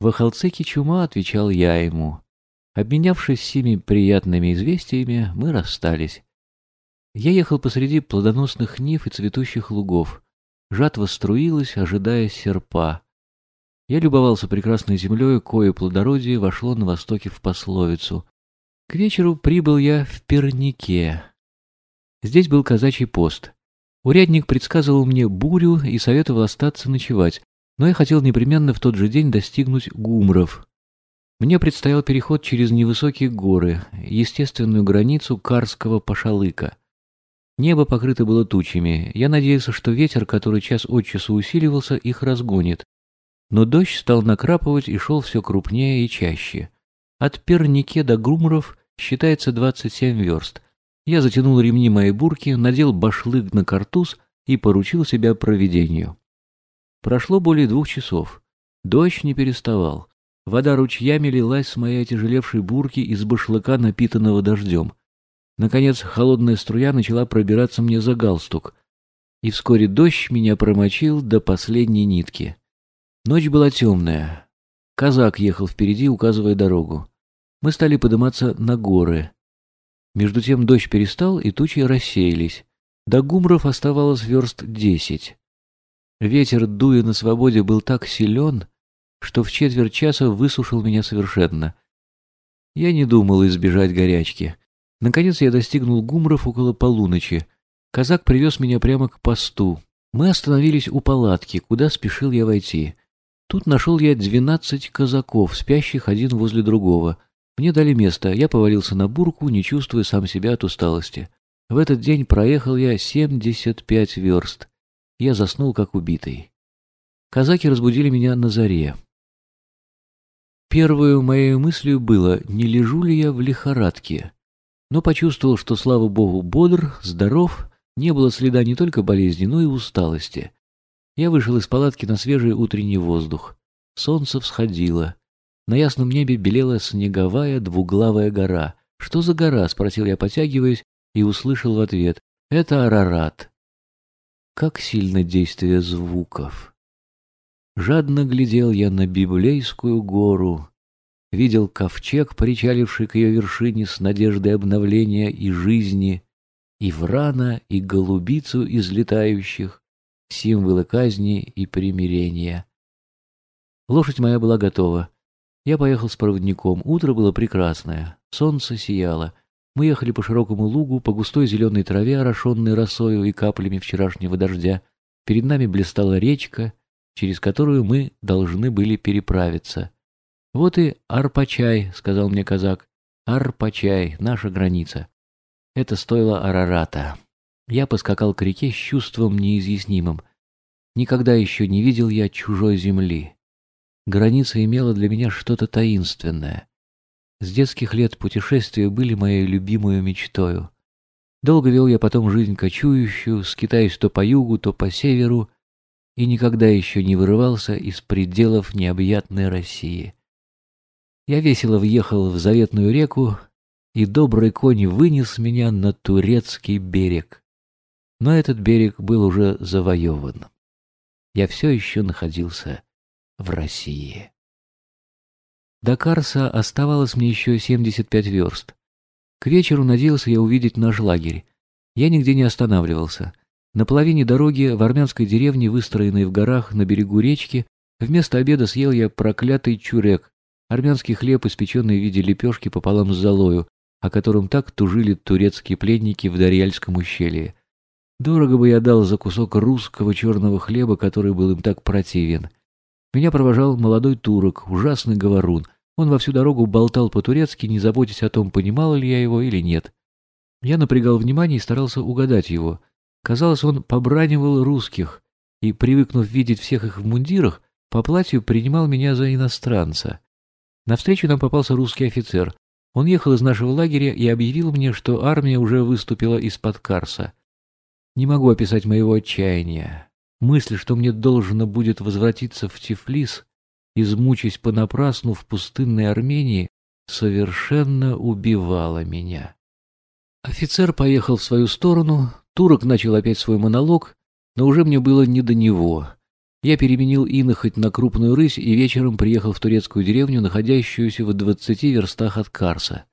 В Ахалцеке чума, отвечал я ему. Обменявшись всеми приятными известиями, мы расстались. Я ехал посреди плодоносных нив и цветущих лугов. Жатва струилась, ожидая серпа. Я любовался прекрасной землей, кое плодородие вошло на востоке в пословицу. К вечеру прибыл я в Пернике. Здесь был казачий пост. Урядник предсказывал мне бурю и советовал остаться ночевать, но я хотел непременно в тот же день достигнуть Гумров. Мне предстоял переход через невысокие горы, естественную границу Карского пошалыка. Небо покрыто было тучами. Я надеялся, что ветер, который час от часу усиливался, их разгонит. Но дождь стал накрапывать и шел все крупнее и чаще. От Пернике до Грумров считается 27 верст. Я затянул ремни моей бурки, надел башлык на картуз и поручил себя проведению. Прошло более двух часов. Дождь не переставал. Вода ручьями лилась с моей отяжелевшей бурки из башлыка, напитанного дождем. Наконец, холодная струя начала пробираться мне за галстук, и вскоре дождь меня промочил до последней нитки. Ночь была темная. Казак ехал впереди, указывая дорогу. Мы стали подниматься на горы. Между тем дождь перестал, и тучи рассеялись. До гумров оставалось верст десять. Ветер, дуя на свободе, был так силен, что в четверть часа высушил меня совершенно. Я не думал избежать горячки. Наконец я достигнул гумров около полуночи. Казак привез меня прямо к посту. Мы остановились у палатки, куда спешил я войти. Тут нашел я двенадцать казаков, спящих один возле другого. Мне дали место, я повалился на бурку, не чувствуя сам себя от усталости. В этот день проехал я семьдесят пять верст. Я заснул, как убитый. Казаки разбудили меня на заре. Первую моей мыслью было, не лежу ли я в лихорадке. Но почувствовал, что, слава богу, бодр, здоров, не было следа не только болезни, но и усталости. Я вышел из палатки на свежий утренний воздух. Солнце всходило. На ясном небе белела снеговая двуглавая гора. «Что за гора?» — спросил я, потягиваясь, и услышал в ответ. «Это Арарат». Как сильно действие звуков! Жадно глядел я на библейскую гору, видел ковчег, причаливший к ее вершине с надеждой обновления и жизни, и врана, и голубицу из летающих, символы казни и примирения. Лошадь моя была готова. Я поехал с проводником. Утро было прекрасное. Солнце сияло. Мы ехали по широкому лугу, по густой зеленой траве, орошенной росою и каплями вчерашнего дождя. Перед нами блистала речка, через которую мы должны были переправиться. «Вот и Арпачай», — сказал мне казак. «Арпачай, наша граница». Это стоило Арарата. Я поскакал к реке с чувством неизъяснимым. Никогда еще не видел я чужой земли. Граница имела для меня что-то таинственное. С детских лет путешествия были моей любимой мечтою. Долго вел я потом жизнь кочующую, скитаясь то по югу, то по северу, и никогда еще не вырывался из пределов необъятной России. Я весело въехал в заветную реку, и добрый конь вынес меня на турецкий берег. Но этот берег был уже завоеван. Я все еще находился в России. До Карса оставалось мне еще 75 верст. К вечеру надеялся я увидеть наш лагерь. Я нигде не останавливался. На половине дороги в армянской деревне, выстроенной в горах на берегу речки, вместо обеда съел я проклятый чурек, армянский хлеб, испеченный в виде лепешки пополам с золою, о котором так тужили турецкие пленники в Дарьяльском ущелье. Дорого бы я дал за кусок русского черного хлеба, который был им так противен. Меня провожал молодой турок, ужасный говорун. Он во всю дорогу болтал по-турецки, не заботясь о том, понимал ли я его или нет. Я напрягал внимание и старался угадать его — Казалось, он побранивал русских и, привыкнув видеть всех их в мундирах, по платью принимал меня за иностранца. Навстречу нам попался русский офицер. Он ехал из нашего лагеря и объявил мне, что армия уже выступила из-под Карса. Не могу описать моего отчаяния. Мысль, что мне должно будет возвратиться в Тифлис, измучаясь понапрасну в пустынной Армении, совершенно убивала меня. Офицер поехал в свою сторону, Турок начал опять свой монолог, но уже мне было не до него. Я переменил инохоть на крупную рысь и вечером приехал в турецкую деревню, находящуюся в двадцати верстах от Карса.